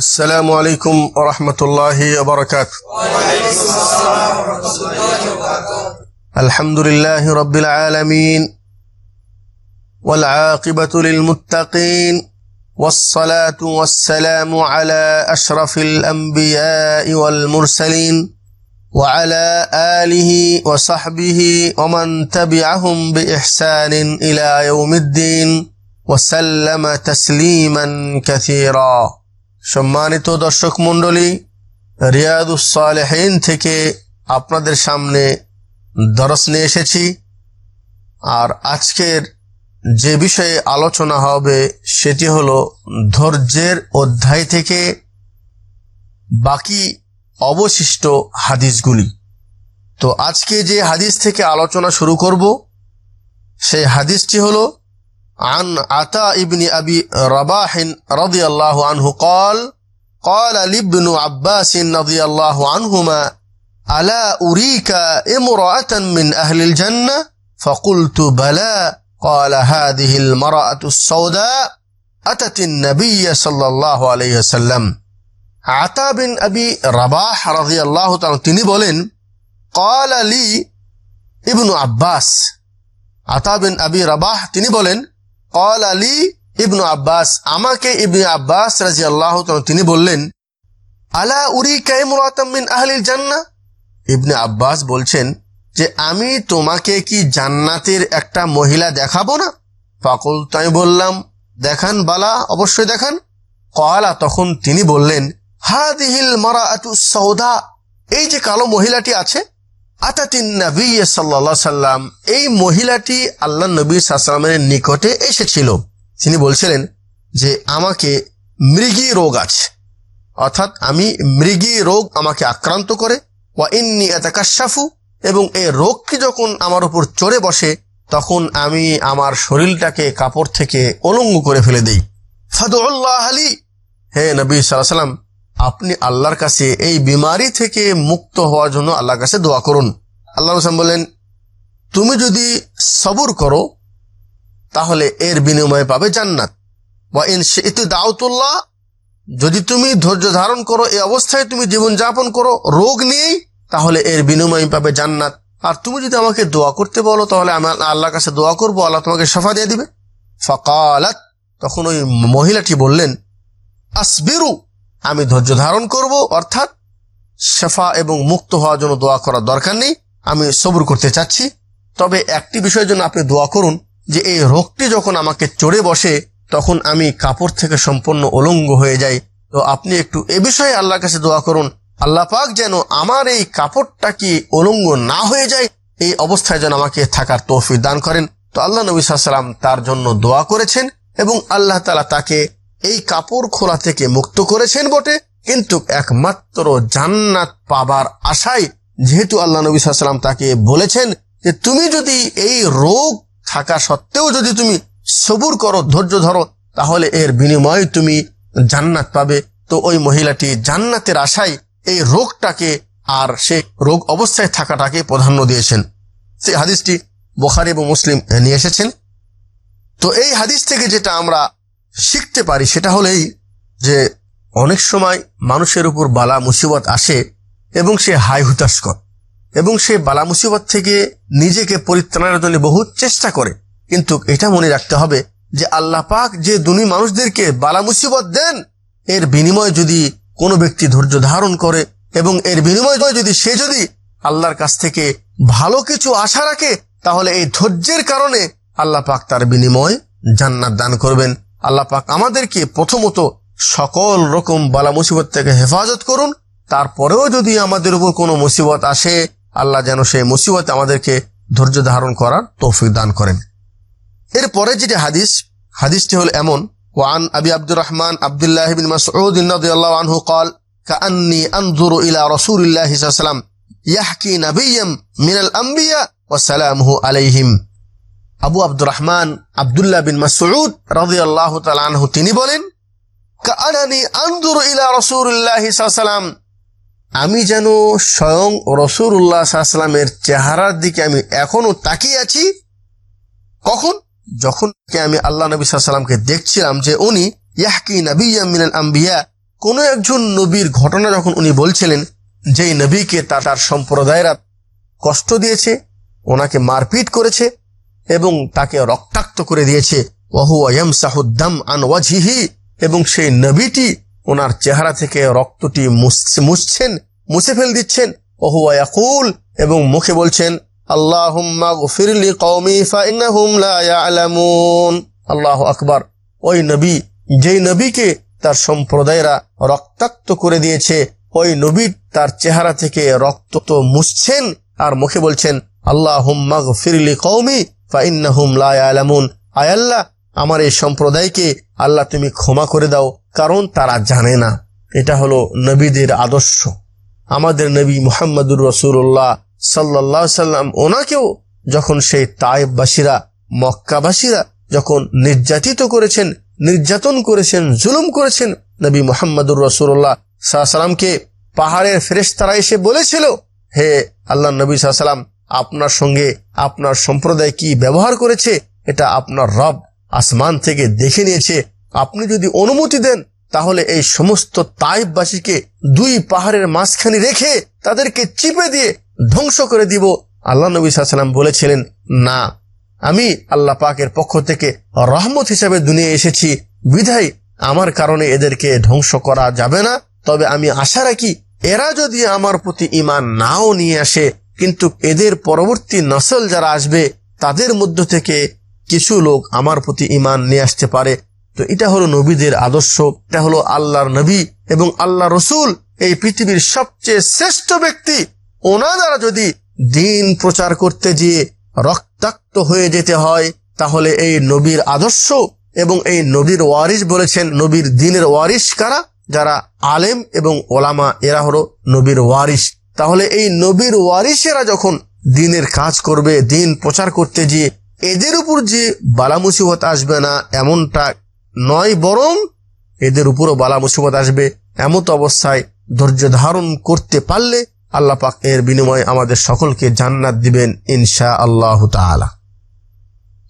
السلام عليكم ورحمة الله وبركاته. الحمد لله رب العالمين والعاقبة للمتقين والصلاة والسلام على أشرف الأنبياء والمرسلين وعلى آله وصحبه ومن تبعهم بإحسان إلى يوم الدين وسلم تسليما كثيرا. সম্মানিত দর্শক মণ্ডলী রিয়াদুসালেহীন থেকে আপনাদের সামনে দরস নিয়ে এসেছি। আর আজকের যে বিষয়ে আলোচনা হবে, সেটি হলো ধৈর্যের অধ্যায় থেকে বাকি অবশিষ্ট হাদিসগুলি। তো আজকে যে হাদিস থেকে আলোচনা শুরু করব, সেই হাদিসটি হলো عن عطاء بن أبي رباح رضي الله عنه قال قال لابن عباس رضي الله عنهما ألا أريك امرأة من أهل الجنة فقلت بلى قال هذه المرأة السوداء أتت النبي صلى الله عليه وسلم আতা বিন আবি রাবাহ রাদিয়াল্লাহু তাআলা তিনি বলেন قال لي ابن আব্বাস আতা বিন আবি রাবাহ তিনি বলেন অল আলী ইবনু আব্বাস আমাকে ইবনে আব্বাস রাজি আল্লাহ তিনি বললেন, আলা উরি কেমিন আহলিল জান্না? ইবনে আব্বাস বলছেন, যে আমি তোমাকে কি জান্নাতের একটা মহিলা দেখাবো না? ফাকুল তাই বললাম, দেখান বালা, অবশ্যই দেখান। কলা তখন তিনি বললেন, হাদিহিল মারা সৌদা এই যে কালো মহিলাটি আছে আতাতিন নবী সাল্লা সাল্লাম, এই মহিলাটি আল্লাহ নবী সাল্লামের নিকটে এসেছিল। তিনি বলছিলেন যে, আমাকে মৃগী রোগ আছে। অর্থাৎ আমি মৃগী রোগ আমাকে আক্রান্ত করে। ওয়া ইন্নি এতাকাশাফু এবং এই রোগটি যখন আমার উপর চড়ে বসে, তখন আমি আমার শরীরটাকে কাপড় থেকে অলঙ্গ করে ফেলে দিই। ফাদুল্লাহ আলী, হে নবী সাল্লাম আপনি আল্লাহর কাছে এই বিমারি থেকে মুক্ত হওয়ার জন্য আল্লাহর কাছে দোয়া করুন। আল্লাহ রসলাম বললেন, তুমি যদি সবুর করো, তাহলে এর বিনিময়ে পাবে জান্নাত। বা ইন ইতি দাউতুল্লাহ, যদি তুমি ধৈর্য ধারণ করো, এই অবস্থায় তুমি জীবন যাপন করো, রোগ নিয়েই, তাহলে এর বিনিময় পাবে জান্নাত। আর তুমি যদি আমাকে দোয়া করতে বলো, তাহলে আমি আল্লাহর কাছে দোয়া করব, আল্লাহ তোমাকে সফা দিয়ে দিবে। ফকালাত, তখন ওই মহিলাটি বললেন, আসবিরু আমি ধৈর্য ধারণ করব, অর্থাৎ শেফা এবং মুক্ত হওয়ার জন্য দোয়া করার দরকার নেই, আমি সবুর করতে চাচ্ছি। তবে একটি বিষয়ের জন্য আপনি দোয়া করুন যে এই রোগটি যখন আমাকে চড়ে বসে, তখন আমি কাপড় থেকে সম্পূর্ণ অলঙ্গ হয়ে যাই। তো আপনি একটু এ বিষয়ে আল্লাহর কাছে দোয়া করুন, আল্লাহ পাক যেন আমার এই কাপড়টা কি অলঙ্গ না হয়ে যায়, এই অবস্থায় যেন আমাকে থাকার তৌফি দান করেন। তো আল্লাহ নবী সাল্লাম তার জন্য দোয়া করেছেন এবং আল্লাহ তালা তাকে এই কাপড় খোলা থেকে মুক্ত করেছেন বটে। কিন্তু একমাত্র জান্নাত পাবার আশায় যেহেতু আল্লাহ নবী সাল্লাম তাকে বলেছেন যে তুমি যদি এই রোগ থাকা সত্ত্বেও যদি তুমি সবুর করো, ধৈর্য ধরো, তাহলে এর বিনিময়ে তুমি জান্নাত পাবে। তো ওই মহিলাটি জান্নাতের আশায় এই রোগটাকে আর সে রোগ অবস্থায় থাকাটাকে প্রাধান্য দিয়েছেন। সেই হাদিসটি বোখারি এবং মুসলিম নিয়ে এসেছেন। তো এই হাদিস থেকে যেটা আমরা শিখতে পারি সেটা হলেই যে অনেক সময় মানুষের উপর বালা মুসিবত আসে এবং সে হাই হুতাশ কর। এবং সে বালা মুসিবত থেকে নিজেকে পরিত্রাণের জন্য বহু চেষ্টা করে। কিন্তু এটা মনে রাখতে হবে যে আল্লাহ পাক যে দুনি মানুষদেরকে বালা মুসিবত দেন, এর বিনিময়ে যদি কোনো ব্যক্তি ধৈর্য ধারণ করে এবং এর বিনিময়ে যদি সে যদি আল্লাহর কাছ থেকে ভালো কিছু আশা রাখে, তাহলে এই ধৈর্যের কারণে আল্লাহ পাক তার বিনিময় জান্নাত দান করবেন। আল্লাহ পাক আমাদেরকে প্রথমত সকল রকম বালা মুসিবত থেকে হেফাজত করুন তারপরেও যদি আমাদের উপর কোনো মুসিবত আসে আল্লাহ যেন সেই মুসিবত আমাদেরকে ধৈর্য ধারণ করার তৌফিক দান করেন এরপরে যেটি হাদিস হাদিসটি হল এমন وعن أبي عبد الرحمن عبد الله بن مسعود رضي الله عنه قال كأني أنظر إلى رسول الله صلى الله عليه وسلم يحكي نبيا من الأنبياء وسلامه عليهم আবু আব্দুর রহমান আবদুল্লাহ বিন মাসউদ রাদিয়াল্লাহু তাআলা আনহু, তিনি বলেন ইলা আমি যেন স্বয়ং রসুল্লাহ সাল্লামের চেহারার দিকে আমি এখনও তাকিয়ে আছি, কখন? যখন আমি আল্লাহ নবী সাল্লামকে দেখছিলাম যে উনি, ইয়াহকি নবী মিনাল আম্বিয়া। কোনো একজন নবীর ঘটনা যখন উনি বলছিলেন, যেই নবীকে তা তার সম্প্রদায়েরা কষ্ট দিয়েছে, ওনাকে মারপিট করেছে এবং তাকে রক্তাক্ত করে দিয়েছে। এবং সেই নবীটি ওনার চেহারা থেকে রক্তটি মুছছেন, মুছে ফেল দিচ্ছেন। ওহুয়াকুল এবং মুখে বলছেন আল্লাহ আকবার। ওই নবী, যেই নবীকে তার সম্প্রদায়রা রক্তাক্ত করে দিয়েছে, ওই নবী তার চেহারা থেকে রক্ত তো মুছছেন, আর মুখে বলছেন আল্লাহ ফিরলি কৌমি ফাইন্নাহুম আমার এই সম্প্রদায়কে আল্লাহ তুমি ক্ষমা করে দাও, কারণ তারা জানে না। এটা হলো নবীদের আদর্শ। আমাদের নবী মুহাম্মদুর রসুল্লাহ সাল্লাহ সাল্লাম, ওনাকেও যখন সেই তায়েববাসীরা, মক্কাবাসীরা যখন নির্যাতিত করেছেন, নির্যাতন করেছেন, জুলুম করেছেন, নবী মোহাম্মদুর রসুল্লাহ সাল্লামকে পাহাড়ের ফেরেস্তারা এসে বলেছিল, হে আল্লাহ নবী সাল্লাম, আপনার সঙ্গে আপনার সম্প্রদায় কি ব্যবহার করেছে, এটা আপনার রব আসমান থেকে দেখে নিয়েছে। আপনি যদি অনুমতি দেন, তাহলে এই সমস্ত তাইববাসীকে দুই পাহাড়ের মাঝখানে রেখে তাদেরকে চিপে দিয়ে ধ্বংস করে দিব। আল্লাহ নবী সাল্লাম বলেছিলেন, না, আমি আল্লাহ পাকের পক্ষ থেকে রহমত হিসাবে দুনিয়া এসেছি। বিধাই আমার কারণে এদেরকে ধ্বংস করা যাবে না। তবে আমি আশা রাখি, এরা যদি আমার প্রতি ইমান নাও নিয়ে আসে কিন্তু এদের পরবর্তী নসল যারা আসবে, তাদের মধ্য থেকে কিছু লোক আমার প্রতি ইমান নিয়ে আসতে পারে। তো এটা হলো নবীদের আদর্শ, এটা হলো আল্লাহর নবী এবং আল্লাহ রসুল। এই পৃথিবীর সবচেয়ে শ্রেষ্ঠ ব্যক্তি, ওনারা যদি দিন প্রচার করতে গিয়ে রক্তাক্ত হয়ে যেতে হয়, তাহলে এই নবীর আদর্শ এবং এই নবীর ওয়ারিস বলেছেন, নবীর দিনের ওয়ারিস কারা? যারা আলেম এবং ওলামা, এরা হলো নবীর ওয়ারিস তাহলে এই নবীর ওয়ারিসেরা যখন দিনের কাজ করবে দিন প্রচার করতে গিয়ে এদের উপর যে বালা মুসিবত আসবে না এমনটা নয় বরং এদের উপরও বালা মুসিবত আসবে এমত অবস্থায় ধৈর্য ধারণ করতে পারলে আল্লাহ পাক এর বিনিময়ে আমাদের সকলকে জান্নাত দিবেন ইনশা আল্লাহ তালা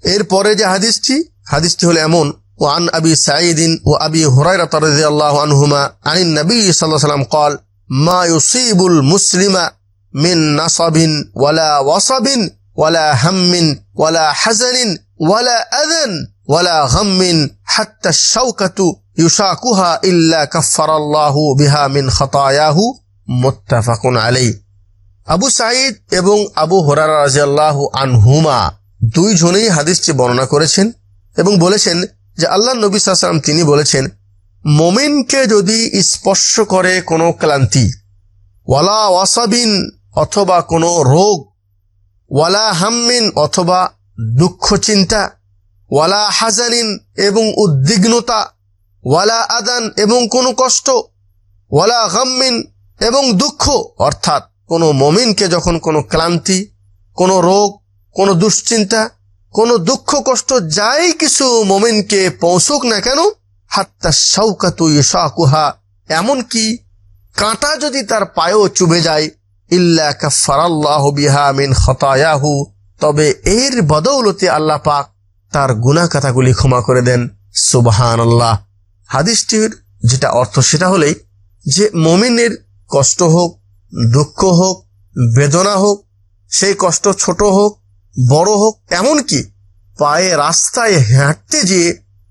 এরপরে যে হাদিসটি হাদিসটি হলো এমন ও আন আবি সাঈদিন ও আবি হুরাইরাত রাদিয়াল্লাহু আনহুমা আনিন নবী সাল্লাল্লাহু আলাইহি ওয়াসাল্লাম قال মায়ুসিবুল মুসলিমা মিন নাসাবিন ওয়ালা ওয়াসাবিন ওয়ালা হাম্মিন ওয়ালা হাজানিন ওয়ালা আদান ওয়ালা গাম্মিন হাত্তা শাওকাতু ইউশাকুহা ইল্লা কাফফারাল্লাহু বিহা মিন খতায়াহু মুত্তাফাকুন আলাইহি। আবু সাঈদ এবং আবু হরারা রাজিয়াল্লাহ আনহুমা দুইজনেই হাদিসটি বর্ণনা করেছেন এবং বলেছেন যে আল্লাহ নবী সাল্লাম তিনি বলেছেন মোমিনকে যদি স্পর্শ করে কোনো ক্লান্তি, ওয়ালা ওয়াসাবিন অথবা কোনো রোগ, ওয়ালা হাম্মিন অথবা দুঃখ চিন্তা, ওয়ালা হাজানিন এবং উদ্বিগ্নতা, ওয়ালা আদান এবং কোনো কষ্ট, ওয়ালা গাম্মিন এবং দুঃখ, অর্থাৎ কোনো মমিনকে যখন কোনো ক্লান্তি, কোনো রোগ, কোনো দুশ্চিন্তা, কোনো দুঃখ কষ্ট যাই কিছু মমিনকে পৌঁছুক না কেন হাত্তা শৌকাতু ইশাকুহা এমনকি কাঁটা যদি তার পায়েও চুবে যায়, ইল্লা কাফারাল্লাহ বিহা মিন খতায়াহু, তবে এর বদৌলতে আল্লাহ পাক তার গুনা কথাগুলি ক্ষমা করে দেন। সুবাহান আল্লাহ হাদিসটির যেটা অর্থ সেটা হলেই যে মমিনের কষ্ট হোক, দুঃখ হোক, বেদনা হোক, সেই কষ্ট ছোট হোক, বড় হোক, এমনকি পায়ে রাস্তায় হাঁটতে যেয়ে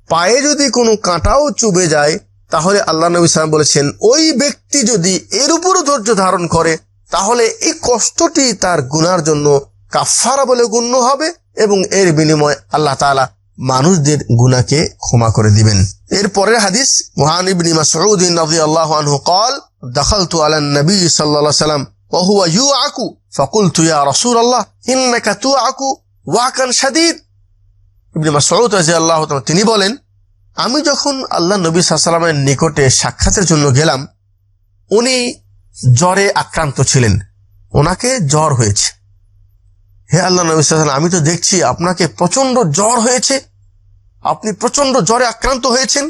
পায়ে যদি কোনো কাঁটাও চুবে যায়, তাহলে আল্লাহ নবী সালাম বলেছেন, ওই ব্যক্তি যদি এর উপরও ধৈর্য ধারণ করে, তাহলে এই কষ্টটি তার গুনার জন্য কাফারা বলে গণ্য হবে এবং এর বিনিময়ে আল্লাহ তালা মানুষদের গুনাকে ক্ষমা করে দিবেন। এরপরের হাদিস, মহান ইবনি নবী ওয়াকান ইবনে মাসউদ রাদিয়াল্লাহু তাআলা তিনি বলেন, আমি যখন আল্লাহ নবী সাল্লামের নিকটে সাক্ষাতের জন্য গেলাম, উনি জ্বরে আক্রান্ত ছিলেন। ওনাকে জ্বর হয়েছে। হে আল্লাহ নবী সাল্লাম আমি তো দেখছি আপনাকে প্রচণ্ড জ্বর হয়েছে। আপনি প্রচণ্ড জ্বরে আক্রান্ত হয়েছেন।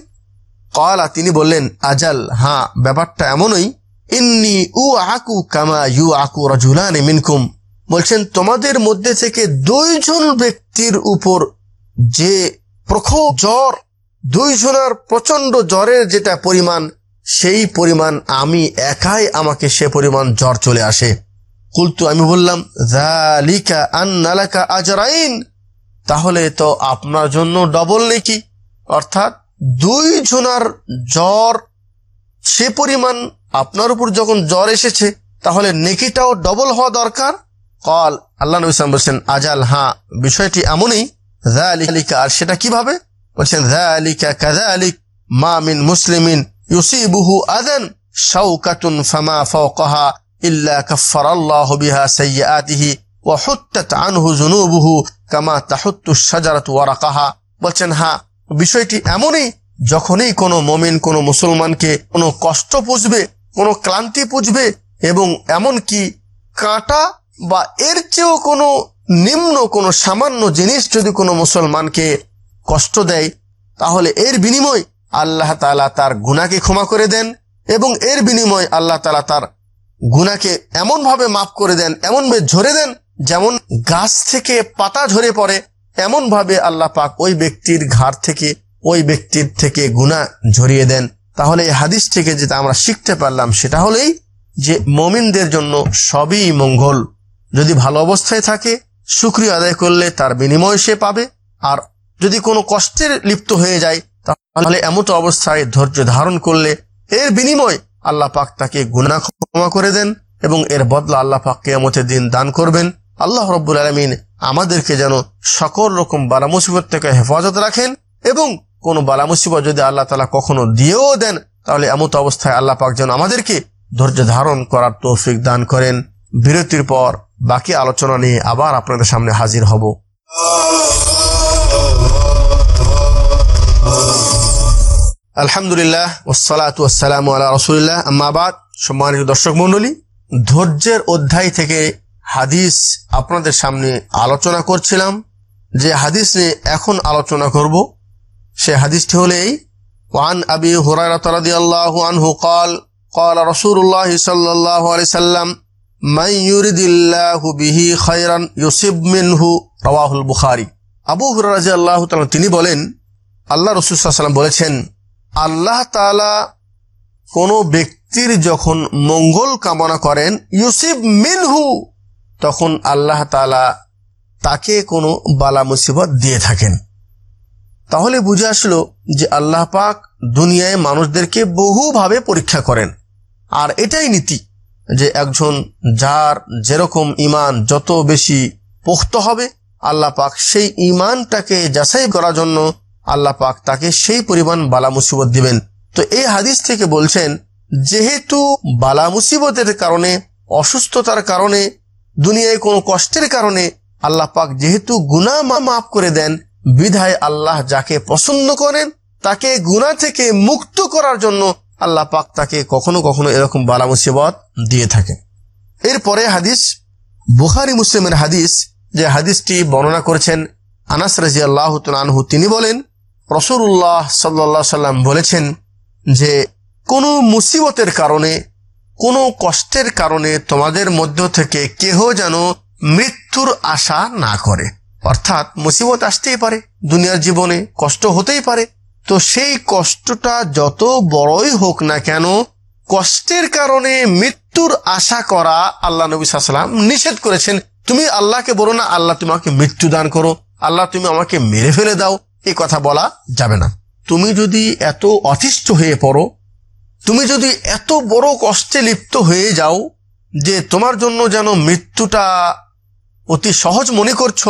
কলা তিনি বললেন, আজাল হ্যাঁ ব্যাপারটা এমনই, ইন্নি উ আকু কামা ইউ আকু রাজুলান মিনকুম। বলছেন, তোমাদের মধ্যে থেকে দুইজন ব্যক্তির উপর যে প্রখর জ্বর দুইজনের প্রচণ্ড জ্বরের যেটা পরিমাণ, সেই পরিমাণ আমি একাই আমাকে সে পরিমাণ জ্বর চলে আসে। কুলতু আমি বললাম জালিকা আন্নালাকা আজরাইন? তাহলে তো আপনার জন্য ডবল নেকি। অর্থাৎ দুই জনার জ্বর, সে পরিমাণ আপনার উপর যখন জ্বর এসেছে, তাহলে নেকিটাও ডবল হওয়া দরকার। কল, আল্লাহ নবী বলছেন, আজাল হ্যাঁ বিষয়টি এমনই আর সেটা কীভাবে? বলছেন জালিকা কাজালিক মা মিন মুসলিমিন ইউসিবুহু আদান শাওকাতুন ফামা ফাওকাহা ইল্লা কাফফারাল্লাহু বিহা সাইয়্যাতিহি ওয়া হুত্তাত আনহু যুনুবুহু কামা তাহুত্তু শাজারাতু ওয়ারাকাহা বলছেন হ্যাঁ বিষয়টি এমনই যখনই কোনো মমিন কোনো মুসলমানকে কোনো কষ্ট পুষবে, কোনো ক্লান্তি পুজবে এবং এমন কি কাঁটা বা এর চেয়েও কোনো নিম্ন কোনো সামান্য জিনিস যদি কোনো মুসলমানকে কষ্ট দেয়, তাহলে এর বিনিময় আল্লাহ তালা তার গুণাকে ক্ষমা করে দেন এবং এর বিনিময় আল্লাহ তালা তার গুনাকে এমনভাবে মাফ করে দেন, এমনভাবে ঝরে দেন যেমন গাছ থেকে পাতা ঝরে পড়ে, এমনভাবে আল্লাহ পাক ওই ব্যক্তির ঘাড় থেকে, ওই ব্যক্তির থেকে গুণা ঝরিয়ে দেন। তাহলে এই হাদিস থেকে যেটা আমরা শিখতে পারলাম সেটা হলেই যে মমিনদের জন্য সবই মঙ্গল। যদি ভালো অবস্থায় থাকে সুক্রিয় আদায় করলে তার বিনিময় সে পাবে। আর যদি কোনো কষ্টের লিপ্ত হয়ে যায়, তাহলে এমত অবস্থায় ধৈর্য ধারণ করলে এর বিনিময় আল্লাহ পাক তাকে গুণা ক্ষমা করে দেন এবং এর বদলা আল্লাহ পাক কেয়ামতের দিন দান করবেন। আল্লাহ রব্বুল আলমিন আমাদেরকে যেন সকল রকম বালা মুসিবত থেকে হেফাজত রাখেন এবং কোন বালা মুসিবত যদি আল্লাহ তালা কখনো দিয়েও দেন, তাহলে এমত অবস্থায় আল্লাহ পাক যেন আমাদেরকে ধৈর্য ধারণ করার তৌফিক দান করেন। বিরতির পর বাকি আলোচনা নিয়ে আবার আপনাদের সামনে হাজির হব আলহামদুলিল্লাহ ওসালাত ওসালাম আল্লাহ রসুলিল্লাহ আম্মাবাদ সম্মানিত দর্শক মন্ডলী ধৈর্যের অধ্যায় থেকে হাদিস আপনাদের সামনে আলোচনা করছিলাম যে হাদিস নিয়ে এখন আলোচনা করব সে হাদিসটি হলে এই ওয়ান আবি হুরায়রা রাদিয়াল্লাহু আনহু قال قال رسول الله صلى الله عليه وسلم বিহি খয়রান ইউসিব মিনহু, রওয়াহুল বুখারি। আবু হুরাজি তিনি বলেন, আল্লাহ রসুলাম বলেছেন, আল্লাহ তাআলা কোনো ব্যক্তির যখন মঙ্গল কামনা করেন, ইউসিব মিনহু, তখন আল্লাহ তালা তাকে কোনো বালা মুসিবত দিয়ে থাকেন। তাহলে বুঝে আসলো যে আল্লাহ পাক দুনিয়ায় মানুষদেরকে বহুভাবে পরীক্ষা করেন। আর এটাই নীতি। যে একজন যার যেরকম ইমান যত বেশি পোক্ত হবে, আল্লাহ পাক সেই ইমানটাকে যাচাই করার জন্য আল্লাহ পাক তাকে সেই পরিমাণ বালা মুসিবত দিবেন। তো এই হাদিস থেকে বলছেন, যেহেতু বালা মুসিবতের কারণে, অসুস্থতার কারণে, দুনিয়ায় কোনো কষ্টের কারণে আল্লাহ পাক যেহেতু গুনা মাফ করে দেন, বিধায় আল্লাহ যাকে পছন্দ করেন, তাকে গুণা থেকে মুক্ত করার জন্য আল্লাহ পাক তাকে কখনো কখনো এরকম বালা মুসিবত দিয়ে থাকে। এরপরে হাদিস, বুখারি মুসলিমের হাদিস, যে হাদিসটি বর্ণনা করেছেন আনাস রাজি আল্লাহ আনহু, তিনি বলেন রসুল্লাহ সাল্লা সাল্লাম বলেছেন যে, কোনো মুসিবতের কারণে, কোনো কষ্টের কারণে তোমাদের মধ্য থেকে কেহ যেন মৃত্যুর আশা না করে। অর্থাৎ মুসিবত আসতেই পারে, দুনিয়ার জীবনে কষ্ট হতেই পারে তো সেই কষ্টটা যত বড়ই হোক না কেন, কষ্টের কারণে মৃত্যুর আশা করা আল্লাহ নবী সাল্লাম নিষেধ করেছেন, তুমি আল্লাহকে বলো না, আল্লাহ তোমাকে মৃত্যু দান করো, আল্লাহ তুমি আমাকে মেরে ফেলে দাও এই কথা বলা যাবে না। তুমি যদি এত অতিষ্ঠ হয়ে পড়ো, তুমি যদি এত বড় কষ্টে লিপ্ত হয়ে যাও যে তোমার জন্য যেন মৃত্যুটা অতি সহজ মনে করছ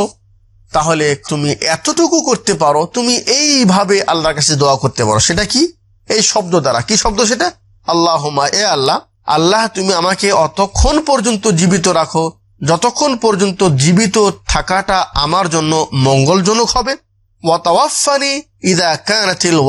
তাহলে তুমি এতটুকু করতে পারো, তুমি এইভাবে আল্লাহর কাছে দোয়া করতে পারো। সেটা কি? এই শব্দ দ্বারা। কি শব্দ সেটা? আল্লাহ এ আল্লাহ। আল্লাহ, তুমি আমাকে অতক্ষণ পর্যন্ত জীবিত রাখো। যতক্ষণ পর্যন্ত জীবিত থাকাটা আমার জন্য মঙ্গলজনক হবে। কানাতিল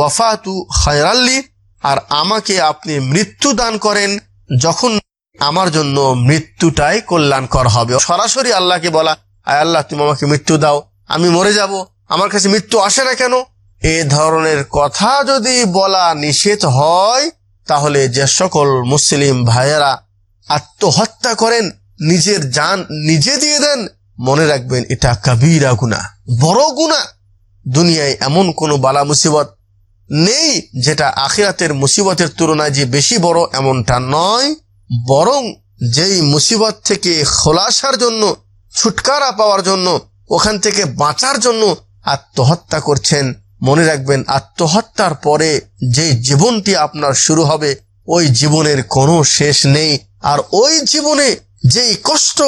আর আমাকে আপনি মৃত্যু দান করেন যখন আমার জন্য মৃত্যুটাই কল্যাণকর হবে। সরাসরি আল্লাহকে বলা, আয় আল্লাহ, তুমি আমাকে মৃত্যু দাও। আমি মরে যাব। আমার কাছে মৃত্যু আসে না কেন? এ ধরনের কথা যদি বলা নিষেধ হয়, তাহলে যে সকল মুসলিম ভাইয়েরা আত্মহত্যা করেন, নিজের যান নিজে দিয়ে দেন, মনে রাখবেন এটা কবিরা গুণা বড় গুণা দুনিয়ায় এমন কোনো বালা মুসিবত নেই, যেটা আখিরাতের মুসিবতের তুলনায় যে বেশি বড় এমনটা নয়। বরং যেই মুসিবত থেকে খোলাসার জন্য, ছুটকারা পাওয়ার জন্য ওখান থেকে বাঁচার জন্য আত্মহত্যা করছেন। মনে রাখবেন, আত্মহত্যার পরে যে জীবনটি আপনার শুরু হবে, ওই জীবনের কোনো শেষ নেই। আর ওই জীবনে যেই কষ্ট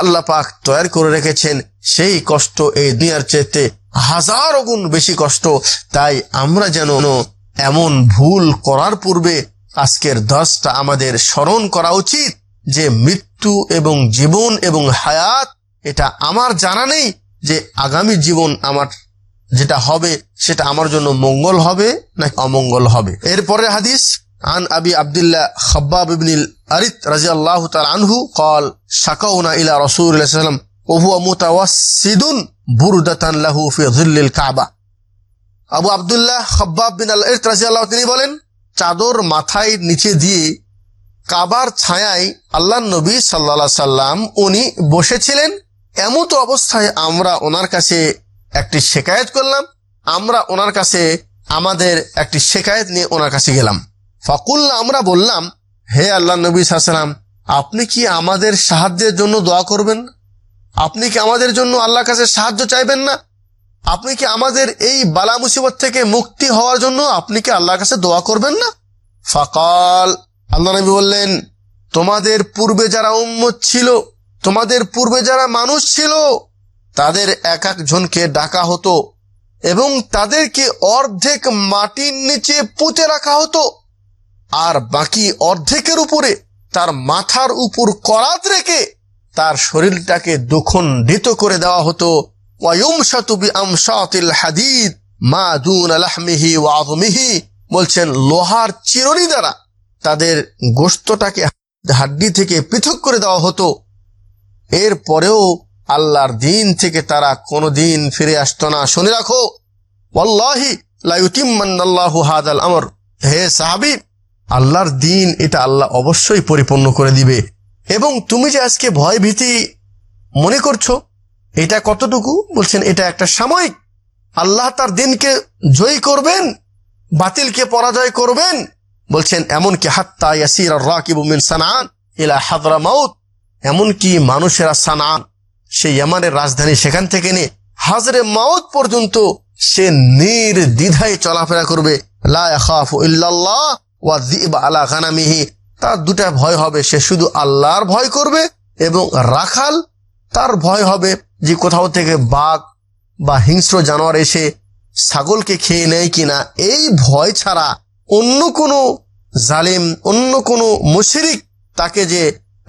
আল্লাহ পাক তৈরি করে রেখেছেন, সেই কষ্ট এই দুনিয়ার চেতে হাজার গুণ বেশি কষ্ট। তাই আমরা যেন এমন ভুল করার পূর্বে আজকের দশটা আমাদের স্মরণ করা উচিত যে মৃত্যু এবং জীবন এবং হায়াত, এটা আমার জানা নেই যে আগামী জীবন আমার যেটা হবে সেটা আমার জন্য মঙ্গল হবে নাকি অমঙ্গল হবে এরপরে হাদিস عن أبي عبد الله خباب بن الأرث رضي الله تعالى عنه قال شكونا إلى رسول الله صلى الله عليه وسلم وهو متوسد بردة له في ظل الكعبة আবু আবদুল্লাহ খব্বাব বিন আল রাজিয়াল্লাহ তিনি বলেন চাদর মাথায় নিচে দিয়ে কাবার ছায়ায় আল্লাহ নবী সাল্লা সাল্লাম উনি বসেছিলেন এমত অবস্থায় আমরা ওনার কাছে একটি শেকায়ত করলাম, আমরা ওনার কাছে আমাদের একটি শেকায়ত নিয়ে ওনার কাছে গেলাম। ফকুল্লা আমরা বললাম, হে আল্লাহ নবী সাল্লাম আপনি কি আমাদের সাহায্যের জন্য দোয়া করবেন? আপনি কি আমাদের জন্য আল্লাহর কাছে সাহায্য চাইবেন না? আপনি কি আমাদের এই বালা মুসিবত থেকে মুক্তি হওয়ার জন্য আপনি কি আল্লাহর কাছে দোয়া করবেন না? ফকাল, আল্লাহ নবী বললেন, তোমাদের পূর্বে যারা উম্মত ছিল তোমাদের পূর্বে যারা মানুষ ছিল, তাদের এক একজনকে ডাকা হতো এবং তাদেরকে অর্ধেক মাটির নিচে পুঁতে রাখা হতো আর বাকি অর্ধেকের উপরে তার মাথার উপর করাত রেখে তার শরীরটাকে দুখণ্ডিত করে দেওয়া হতো। বলছেন, লোহার চিরনি দ্বারা তাদের গোস্তটাকে হাড্ডি থেকে পৃথক করে দেওয়া হতো। এর পরেও আল্লাহর দিন থেকে তারা কোনো দিন ফিরে আসত না। শুনে রাখো আমর। হে সাহাবি, আল্লাহর দিন এটা আল্লাহ অবশ্যই পরিপূর্ণ করে দিবে। এবং তুমি যে আজকে ভয় ভীতি মনে করছ, এটা কতটুকু? বলছেন, এটা একটা সাময়িক। আল্লাহ তার দিনকে জয়ী করবেন, বাতিলকে পরাজয় করবেন। বলছেন, এমনকি হাত্তা ইয়াসির রাকিব সানান ইলা হাদরা মাউত। এমনকি মানুষেরা সানান সেই ইয়ামানের রাজধানী সেখান থেকে নিয়ে হাজরে মাউত পর্যন্ত সে নির্দ্বিধায় চলাফেরা করবে। আলা তার দুটা ভয় হবে, সে শুধু আল্লাহর ভয় করবে এবং রাখাল তার ভয় হবে যে কোথাও থেকে বাঘ বা হিংস্র জানোয়ার এসে ছাগলকে খেয়ে নেয় কিনা। এই ভয় ছাড়া অন্য কোনো জালিম, অন্য কোনো মুশরিক তাকে যে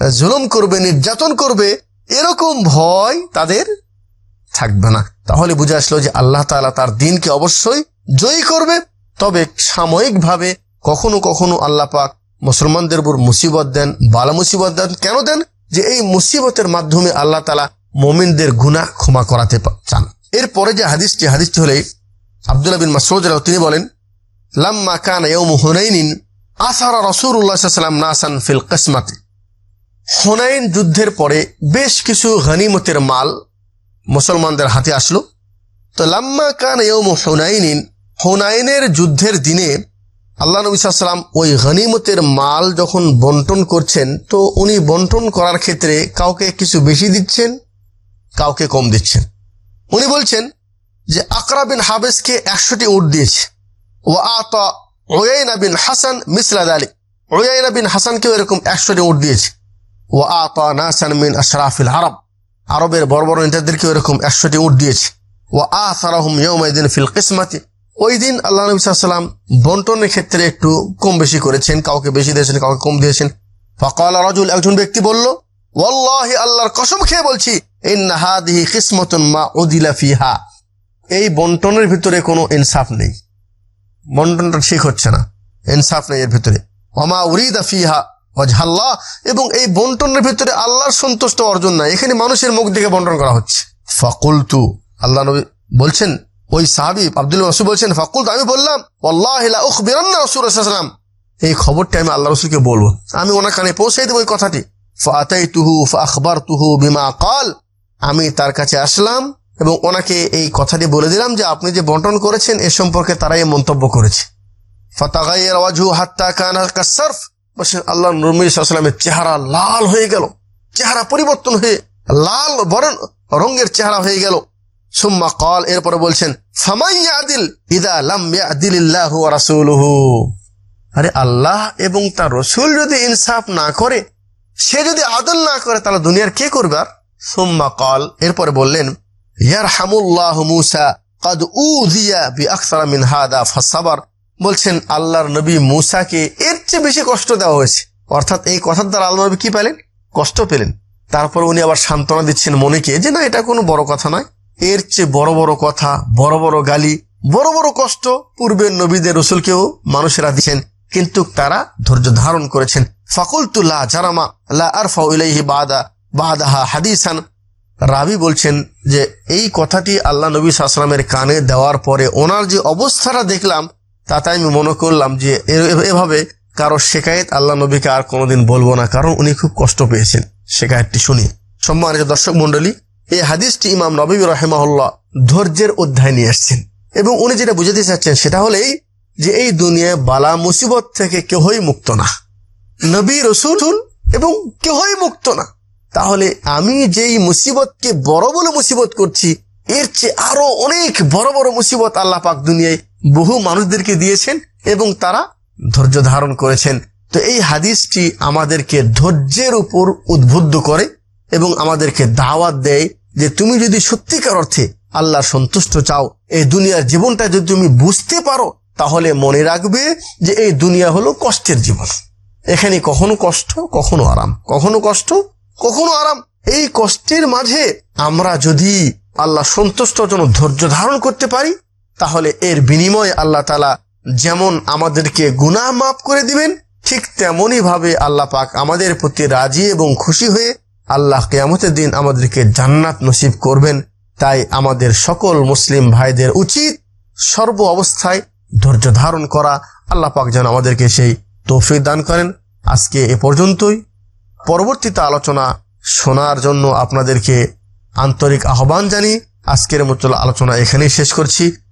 জুলুম করবে, নির্যাতন করবে, এরকম ভয় তাদের থাকবে না। তাহলে বুঝে আসলো যে আল্লাহ তালা তার দিনকে অবশ্যই জয়ী করবে। তবে সাময়িকভাবে কখনো কখনো আল্লাহ পাক মুসলমানদের উপর মুসিবত দেন, বালা মুসিবত দেন। কেন দেন? যে এই মুসিবতের মাধ্যমে আল্লাহ তালা মোমিনদের গুণা ক্ষমা করাতে চান। এরপরে যে হাদিসটি হাদিসটি হলে আবদুল্লাহ বিন মাসরুদ তিনি বলেন, লাম্মা কান ইয়ৌম হুনাইনিন আসারা রসুল্লাহাম নাসান ফিল কিসমাতে। হুনাইন যুদ্ধের পরে বেশ কিছু গনিমতের মাল মুসলমানদের হাতে আসলো। তো লাম্মা কান ইয়ৌম হুনাইনিন, হুনাইনের যুদ্ধের দিনে আল্লাহ নবী সাল্লাম ওই গনিমতের মাল যখন বন্টন করছেন, তো উনি বন্টন করার ক্ষেত্রে কাউকে কিছু বেশি দিচ্ছেন, কাউকে কম দিচ্ছেন। উনি বলছেন যে আকরা বিন হাবেসকে একশোটি উট দিয়েছে। ও আতা ওয়াইনা বিন হাসান মিসলাদ আলী ওয়াইনা বিন হাসানকেও এরকম একশোটি উট দিয়েছে। ও আতা আশরাফিল আরব। আরবের বড় বড় নেতাদেরকেও এরকম একশোটি উট দিয়েছে। ও আ সারাহম ইয়মাইদিন ফিল কিসমাতি। ওই দিন আল্লাহ নবী সাল্লাম বন্টনের ক্ষেত্রে একটু কম বেশি করেছেন, কাউকে বেশি দিয়েছেন, কাউকে কম দিয়েছেন। ফকাল রাজুল একজন ব্যক্তি বলল, ওয়াল্লাহি আল্লাহর কসম খেয়ে বলছি মা ফিহা। এই বন্টনের ভিতরে কোনো ইনসাফ নেই। বন্টনটা ঠিক হচ্ছে না। ইনসাফ নেই এর ভিতরে। ওমা উরিদা ফিহা। ওয়াজহাল্লাহ, এবং এই বন্টনের ভিতরে আল্লাহর সন্তুষ্ট অর্জন নাই। এখানে মানুষের মুখ দিকে বন্টন করা হচ্ছে। ফকুলতু, আল্লাহ নবী বলছেন, ওই সাহাবি আব্দুল রসুল বলছেন ফকুল আমি বললাম রসুলাম এই খবরটি আমি আল্লাহ রসুলকে বলব। আমি ওনার কানে পৌঁছাই দেবো ওই কথাটি। ফাতাই তুহু আখবর তুহু বিমা কাল। আমি তার কাছে আসলাম এবং ওনাকে এই কথাটি বলে দিলাম যে, আপনি যে বন্টন করেছেন, এ সম্পর্কে তারাই মন্তব্য করেছে। ফাতাগাইয়ের ওয়াজহু হাত্তা কানা কাসসারফ। বলছেন আল্লাহ সাল্লামের চেহারা লাল হয়ে গেল। চেহারা পরিবর্তন হয়ে লাল বরণ রঙের চেহারা হয়ে গেল। সুম্মা কল এরপরে বলছেন ফামাইয়াদিল ইদা আরে আল্লাহ এবং তার রসুল যদি ইনসাফ না করে, সে যদি আদল না করে, তাহলে দুনিয়ার কে করবে আর? সুম্মা কল এরপরে বললেন ইয়ার হামুল্লাহ মুসা বি মিন হাদা ফাসাবার। বলছেন, আল্লাহর নবী মুসাকে এর চেয়ে বেশি কষ্ট দেওয়া হয়েছে। অর্থাৎ এই কথার দ্বারা আল্লাহ নবী কি পেলেন? কষ্ট পেলেন। তারপর উনি আবার সান্ত্বনা দিচ্ছেন মনেকে যে, না, এটা কোনো বড় কথা নয়। এর চেয়ে বড় বড় কথা, বড় বড় গালি, বড় বড় কষ্ট পূর্বের নবীদের রসুলকেও মানুষেরা দিচ্ছেন কিন্তু তারা ধৈর্য ধারণ করেছেন। ফাকুলতুল্লাহ জারামা, লা বাদা, বাদাহা হাদিসান। রাবি বলছেন যে, এই কথাটি আল্লাহ নবী সাল্লামের কানে দেওয়ার পরে ওনার যে অবস্থাটা দেখলাম, তাতে আমি মনে করলাম যে এভাবে কারও শেখায়ত আল্লাহ নবীকে আর কোনোদিন বলব না। কারণ উনি খুব কষ্ট পেয়েছেন শেখায়তটি শুনি। সম্মানিত দর্শক মন্ডলী এই হাদিসটি ইমাম নবী রহেমাহুল্লাহ ধৈর্যের অধ্যায় নিয়ে আসছেন। এবং উনি যেটা বুঝাতে চাচ্ছেন সেটা হলেই যে এই দুনিয়ায় বালা মুসিবত থেকে কেহই মুক্ত না। নবী রসুল এবং কেহই মুক্ত না। তাহলে আমি যেই মুসিবতকে বড় বলে মুসিবত করছি, এর চেয়ে আরও অনেক বড় বড় মুসিবত আল্লাহ পাক দুনিয়ায় বহু মানুষদেরকে দিয়েছেন এবং তারা ধৈর্য ধারণ করেছেন। তো এই হাদিসটি আমাদেরকে ধৈর্যের উপর উদ্বুদ্ধ করে এবং আমাদেরকে দাওয়াত দেয় যে তুমি যদি সত্যিকার অর্থে আল্লাহ সন্তুষ্ট চাও, এই দুনিয়ার জীবনটা যদি তুমি বুঝতে পারো, তাহলে মনে রাখবে যে এই দুনিয়া হলো কষ্টের জীবন। এখানে কখনো কষ্ট, কখনো আরাম। কখনো কষ্ট, কখনো আরাম। এই কষ্টের মাঝে আমরা যদি আল্লাহ সন্তুষ্ট জন্য ধৈর্য ধারণ করতে পারি, তাহলে এর বিনিময়ে আল্লাহ তালা যেমন আমাদেরকে গুনাহ মাফ করে দিবেন, ঠিক তেমনই ভাবে আল্লাহ পাক আমাদের প্রতি রাজি এবং খুশি হয়ে আল্লাহ কেয়ামতের দিন আমাদেরকে জান্নাত নসিব করবেন। তাই আমাদের সকল মুসলিম ভাইদের উচিত সর্ব অবস্থায় ধৈর্য ধারণ করা। আল্লাহ পাক যেন আমাদেরকে সেই তৌফিক দান করেন। আজকে এ পর্যন্তই। পরবর্তীতে আলোচনা শোনার জন্য আপনাদেরকে আন্তরিক আহ্বান জানি আজকের মতো আলোচনা এখানেই শেষ করছি।